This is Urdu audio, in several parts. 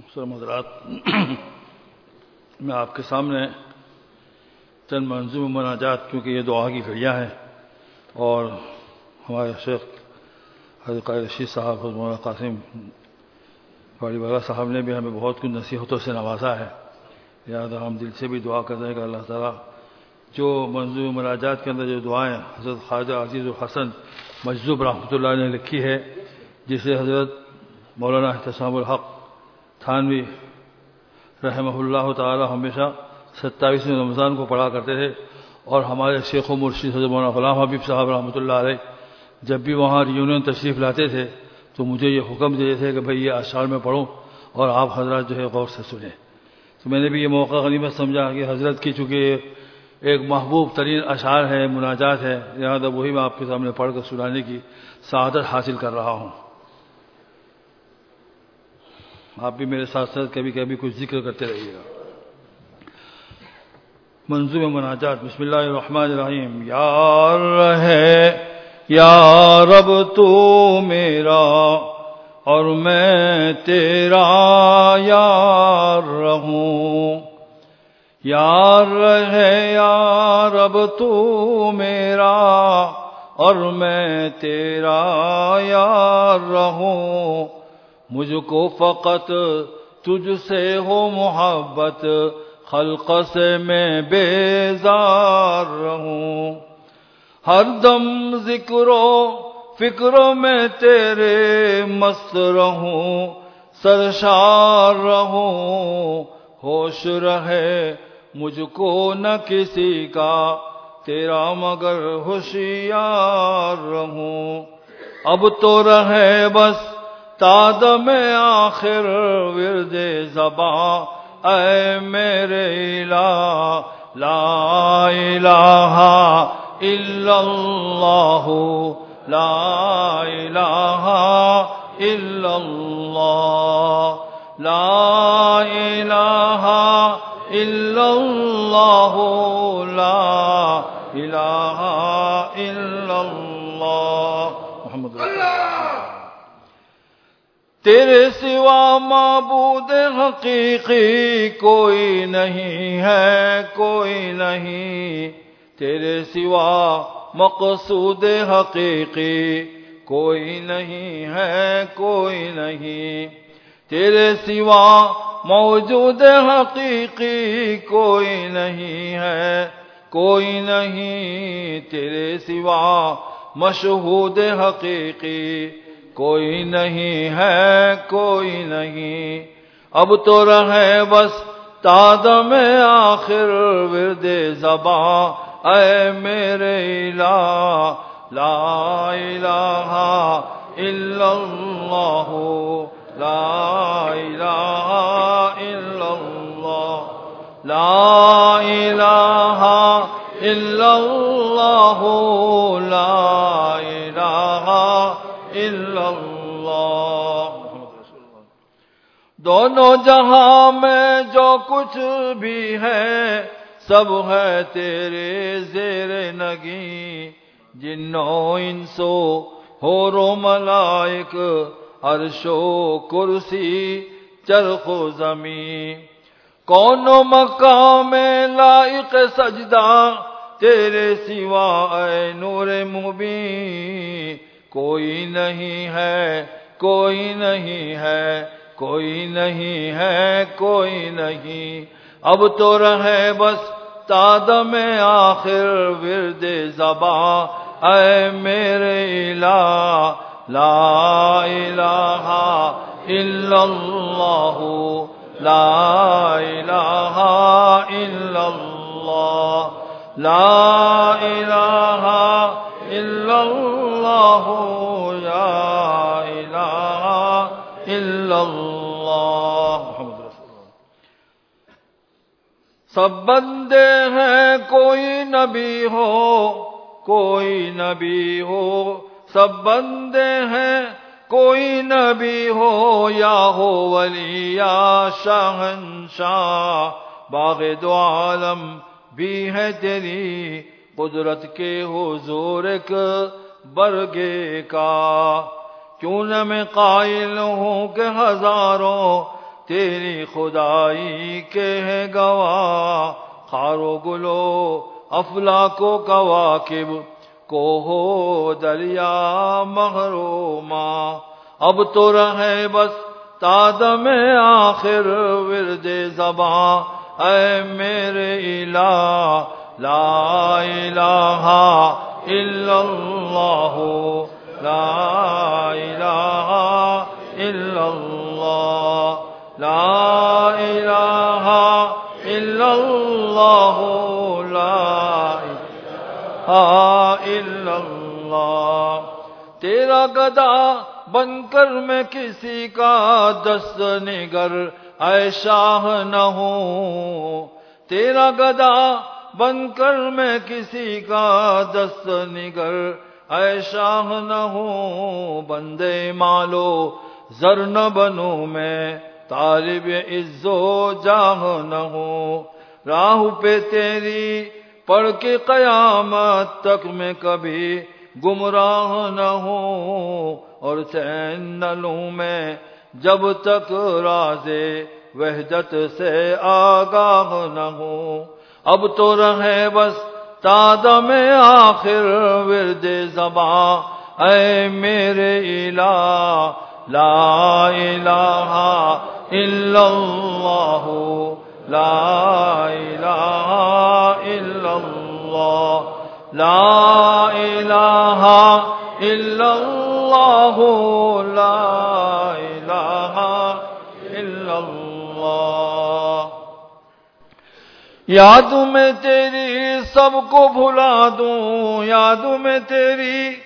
محترم حضرات، میں آپ کے سامنے چند منظوم مناجات، کیونکہ یہ دعا کی گھڑیاں ہیں، اور ہمارے شیخ حضرت رشید صاحب مولانا قاسم بڑی والا صاحب نے بھی ہمیں بہت کچھ نصیحتوں سے نوازا ہے۔ لہٰذا ہم دل سے بھی دعا کر رہے ہیں کہ اللہ تعالیٰ جو منظوم مناجات کے اندر جو دعائیں حضرت خواجہ عزیز الحسن مجذوب رحمۃ اللہ نے لکھی ہے، جسے حضرت مولانا احتسام الحق تھانوی رحمہ اللہ تعالی ہمیشہ ستائیسویں رمضان کو پڑھا کرتے تھے اور ہمارے شیخ و مرشید حضرت مولانا غلام حبیب صاحب رحمۃ اللہ علیہ جب بھی وہاں ریونین تشریف لاتے تھے تو مجھے یہ حکم دیتے تھے کہ بھئی یہ اشعار میں پڑھوں اور آپ حضرات جو ہے غور سے سنیں۔ تو میں نے بھی یہ موقع غنیمت سمجھا کہ حضرت کی چونکہ ایک محبوب ترین اشعار ہے، مناجات ہے، لہٰذا وہی میں آپ کے سامنے پڑھ کر سنانے کی سعادت حاصل کر رہا ہوں۔ آپ بھی میرے ساتھ ساتھ کبھی کبھی کچھ ذکر کرتے رہیے گا۔ منظوم مناجات، بسم اللہ الرحمن الرحیم۔ یار ہے، یا رب تو میرا اور میں تیرا یار رہوں۔ یار ہے، یا رب تو میرا اور میں تیرا یار رہوں۔ مجھ کو فقط تجھ سے ہو محبت، خلق سے میں بیزار رہوں۔ ہر دم ذکر و فکر میں تیرے مست رہوں۔ سرشار رہوں، ہوش رہے مجھ کو نہ کسی کا۔ تیرا مگر ہوشیار رہوں۔ اب تو رہے بس تاد میں آخر ورد زباں، اے میرے الہ، لا الہ الا اللہ، لا الہ الا اللہ، لا الہ الا اللہ، لا الہ تیرے سوا معبود حقیقی کوئی نہیں ہے، کوئی نہیں۔ تیرے سوا مقصود حقیقی کوئی نہیں ہے، کوئی نہیں۔ تیرے سوا موجود حقیقی کوئی نہیں ہے، کوئی نہیں۔ تیرے سوا مشہود حقیقی کوئی نہیں ہے، کوئی نہیں۔ اب تو رہے بس تاد میں آخر ورد زباں اے میرے الہ، لا الہ الا اللہ، لا الہ الا اللہ، لا الہ دونوں جہاں میں جو کچھ بھی ہے، سب ہے تیرے زیر نگی۔ جنو انسو ہو رو ملائک عرش و کرسی، چرخ و زمین۔ کون مقام لائق سجدہ، تیرے سوا اے نور مبین۔ کوئی نہیں ہے، کوئی نہیں ہے کوئی نہیں ہے، کوئی نہیں۔ اب تو رہے بس تاد میں آخر ورد زباں۔ اے میرے الہ، لا الہ الا اللہ۔ لا الہ الا اللہ۔ لا سب بندے ہیں، کوئی نبی ہو، کوئی نبی ہو۔ سب بندے ہیں، کوئی نبی ہو۔ یا ہو ولی، یا شہنشاہ۔ باغ دو عالم بھی ہے تیری قدرت کے حضور ایک برگے کا۔ کیوں نہ میں قائل ہوں کہ ہزاروں تیری خدائی کے ہے گواہ خارو گلو افلا کو کواکب کو ہو دریا مغرو ماں اب تو رہے بس تادم آخر ورد زباں۔ اے میرے الہ، لا الہ الا اللہ۔ لا الہ الا اللہ۔ لا الہ الا اللہ لا الہ الا اللہ تیرا گدا بن کر میں کسی کا دست نگر اے شاہ نہ ہوں تیرا گدا بن کر میں کسی کا دست نگر اے شاہ نہ ہوں بندے مالو، زر نہ بنوں میں۔ طالب عزو جاہ نہ ہوں راہ پہ تیری پڑھ کے قیامت تک میں کبھی گمراہ نہ ہوں اور چین نہ لوں میں جب تک رازے وحدت سے آگاہ نہ ہوں اب تو رہے بس تاد میں آخر ورد زباں۔ اے میرے الہ، لا الہ الا اللہ لا الہ الا اللہ لا الہ الا اللہ لا الہ الا اللہ یاد میں تیری سب کو بھلا دوں، یاد میں تیری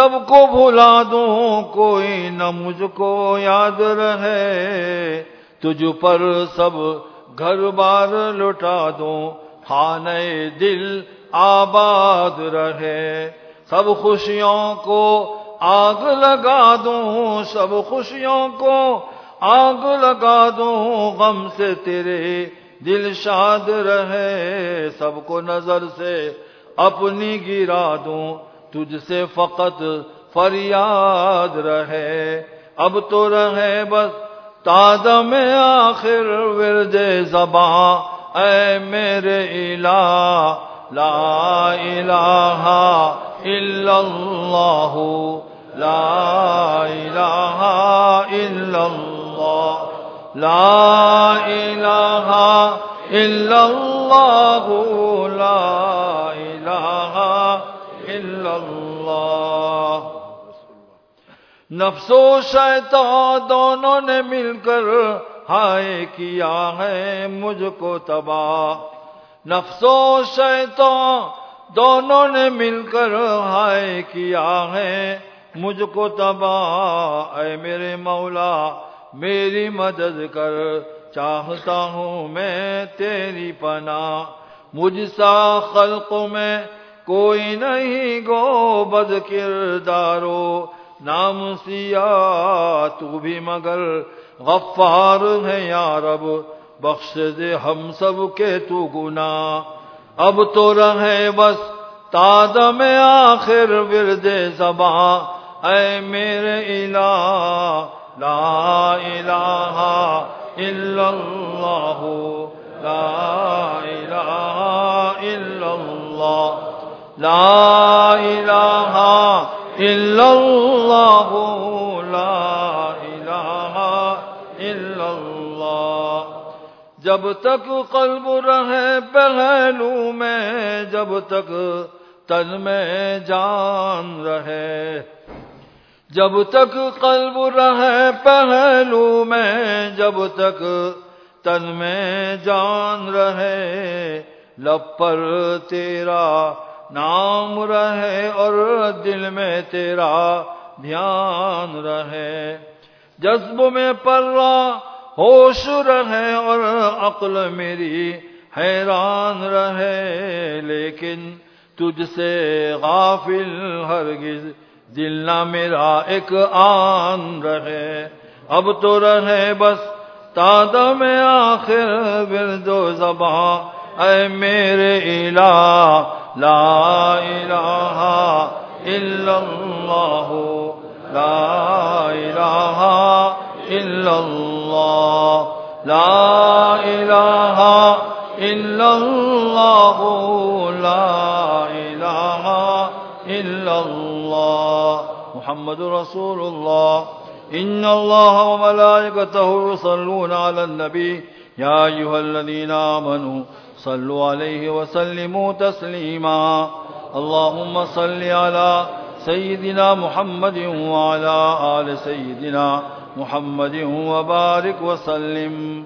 سب کو بھلا دوں، کوئی نہ مجھ کو یاد رہے۔ تجھ پر سب گھر بار لٹا دوں خانے دل آباد رہے۔ سب خوشیوں کو آگ لگا دوں، سب خوشیوں کو آگ لگا دوں۔ غم سے تیرے دل شاد رہے، سب کو نظر سے اپنی گرا دوں۔ تجھ سے فقط فریاد رہے۔ اب تو رہے بس تاد میں آخر ورد زباں۔ اے میرے الہ، لا الہ الا اللہ، لا الہ الا اللہ، لا الہ الا اللہ، لا نفس و شیطان دونوں نے مل کر ہائے کیا ہے مجھ کو تباہ نفس و شیطان دونوں نے مل کر ہائے کیا ہے مجھ کو تباہ اے میرے مولا میری مدد کر چاہتا ہوں میں تیری پناہ مجھ سا خلق میں کوئی نہیں گو بد کردارو نام سیا تو بھی مگر غفار ہے یا رب، بخش دے ہم سب کے تو گنا اب تو رہے بس تاد میں آخر ورد زباں۔ اے میرے الہ، لا الہ الا اللہ۔ لا الہ الا اللہ۔ لا الہ الا اللہ۔ لا الہ الا اللہ جب تک قلب رہے پہلو میں جب تک تن میں جان رہے جب تک قلب رہے پہلو میں جب تک تن میں جان رہے لب پر تیرا نام رہے اور دل میں تیرا دھیان رہے۔ جذب میں پرا، ہوش رہے اور عقل میری حیران رہے۔ لیکن تجھ سے غافل ہرگز دل نہ میرا ایک آن رہے۔ اب تو رہے بس تاد میں آخر برد و زباں۔ اے میرے الہ، لا الہ الا اللہ۔ لا الہ الا اللہ لا إله إلا الله. لا إله إلا الله. محمد رسول الله. إن الله وملائكته يصلون على النبي. يا أيها الذين آمنوا صلوا عليه وسلموا تسليما. اللهم صل على سيدنا محمد وعلى آل سيدنا محمد وبارك وسلم.